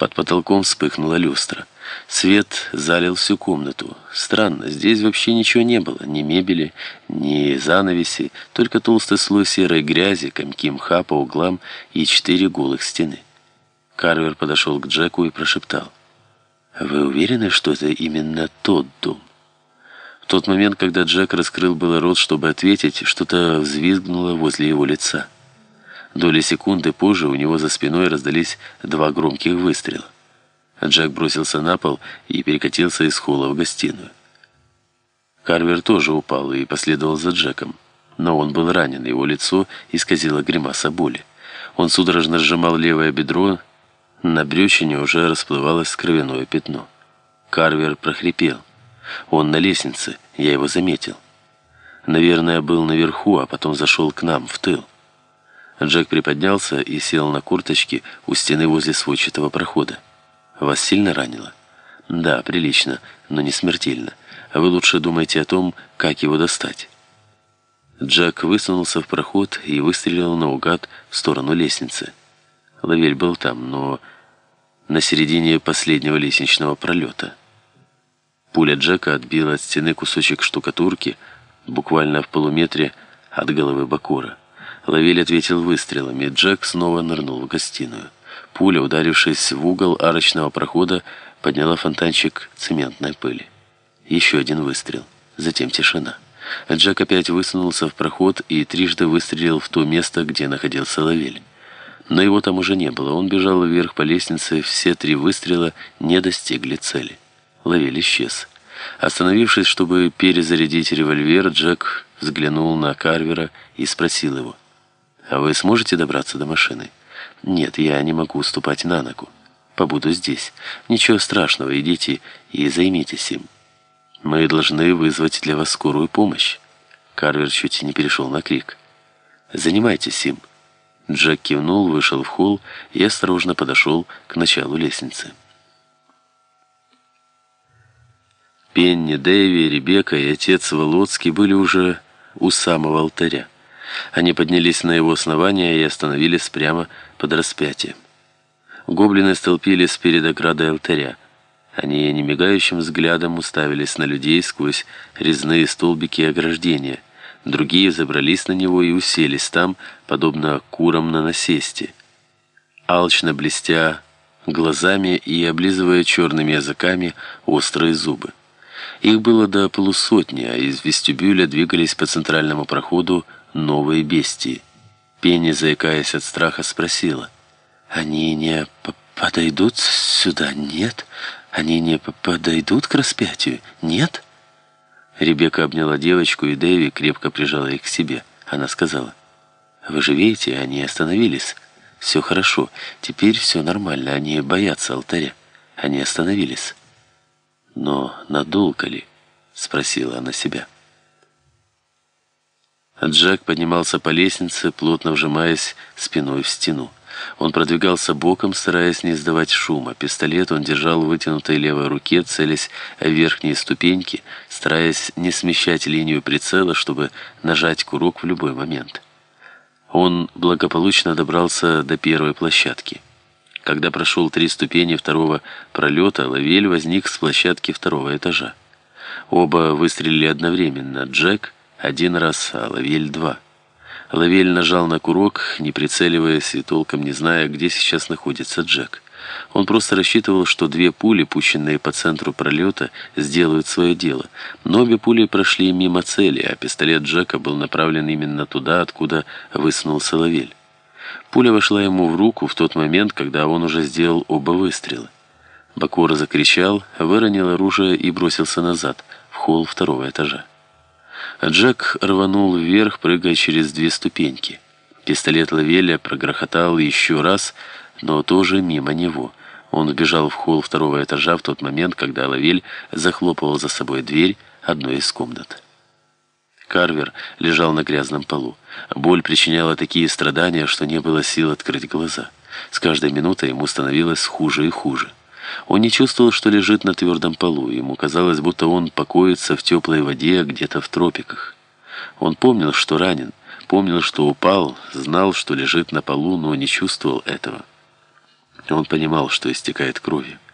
Под потолком вспыхнула люстра. Свет залил всю комнату. Странно, здесь вообще ничего не было. Ни мебели, ни занавеси, только толстый слой серой грязи, комки мха по углам и четыре голых стены. Карвер подошел к Джеку и прошептал. «Вы уверены, что это именно тот дом?» В тот момент, когда Джек раскрыл было рот, чтобы ответить, что-то взвизгнуло возле его лица. Доли секунды позже у него за спиной раздались два громких выстрела. Джек бросился на пол и перекатился из холла в гостиную. Карвер тоже упал и последовал за Джеком. Но он был ранен, его лицо исказило гримаса боли. Он судорожно сжимал левое бедро, на брючине уже расплывалось кровяное пятно. Карвер прохрипел. Он на лестнице, я его заметил. Наверное, был наверху, а потом зашел к нам, в тыл. Джек приподнялся и сел на курточке у стены возле сводчатого прохода. «Вас сильно ранило?» «Да, прилично, но не смертельно. Вы лучше думайте о том, как его достать». Джек высунулся в проход и выстрелил наугад в сторону лестницы. Лавель был там, но на середине последнего лестничного пролета. Пуля Джека отбила от стены кусочек штукатурки, буквально в полуметре от головы Бакура. Лавель ответил выстрелами, Джек снова нырнул в гостиную. Пуля, ударившись в угол арочного прохода, подняла фонтанчик цементной пыли. Еще один выстрел. Затем тишина. Джек опять высунулся в проход и трижды выстрелил в то место, где находился Лавель. Но его там уже не было. Он бежал вверх по лестнице, все три выстрела не достигли цели. Лавель исчез. Остановившись, чтобы перезарядить револьвер, Джек взглянул на Карвера и спросил его, «А вы сможете добраться до машины?» «Нет, я не могу уступать на ногу. Побуду здесь. Ничего страшного, идите и займитесь им. Мы должны вызвать для вас скорую помощь». Карвер чуть не перешел на крик. «Занимайтесь им». Джек кивнул, вышел в холл и осторожно подошел к началу лестницы. Пенни, Дэви, Ребекка и отец Володский были уже у самого алтаря. Они поднялись на его основание и остановились прямо под распятием. Гоблины столпились перед оградой алтаря. Они немигающим взглядом уставились на людей сквозь резные столбики ограждения. Другие забрались на него и уселись там, подобно курам на насесте. Алчно блестя глазами и облизывая черными языками острые зубы. Их было до полусотни, а из вестибюля двигались по центральному проходу новые бестии. Пенни, заикаясь от страха, спросила. «Они не подойдут сюда, нет? Они не подойдут к распятию, нет?» Ребекка обняла девочку, и Дэви крепко прижала их к себе. Она сказала. «Вы же видите, они остановились. Все хорошо, теперь все нормально, они боятся алтаря. Они остановились». «Но надолго ли?» — спросила она себя. Джек поднимался по лестнице, плотно вжимаясь спиной в стену. Он продвигался боком, стараясь не издавать шума. Пистолет он держал в вытянутой левой руке, целясь в верхние ступеньки, стараясь не смещать линию прицела, чтобы нажать курок в любой момент. Он благополучно добрался до первой площадки. Когда прошел три ступени второго пролета, Лавель возник с площадки второго этажа. Оба выстрелили одновременно. Джек один раз, а Лавель два. Лавель нажал на курок, не прицеливаясь и толком не зная, где сейчас находится Джек. Он просто рассчитывал, что две пули, пущенные по центру пролета, сделают свое дело. Но обе пули прошли мимо цели, а пистолет Джека был направлен именно туда, откуда высунулся Лавель. Пуля вошла ему в руку в тот момент, когда он уже сделал оба выстрела. Бакура закричал, выронил оружие и бросился назад, в холл второго этажа. Джек рванул вверх, прыгая через две ступеньки. Пистолет Лавеля прогрохотал еще раз, но тоже мимо него. Он убежал в холл второго этажа в тот момент, когда Лавель захлопывал за собой дверь одной из комнат. Карвер лежал на грязном полу. Боль причиняла такие страдания, что не было сил открыть глаза. С каждой минутой ему становилось хуже и хуже. Он не чувствовал, что лежит на твердом полу. Ему казалось, будто он покоится в теплой воде где-то в тропиках. Он помнил, что ранен, помнил, что упал, знал, что лежит на полу, но не чувствовал этого. Он понимал, что истекает кровью.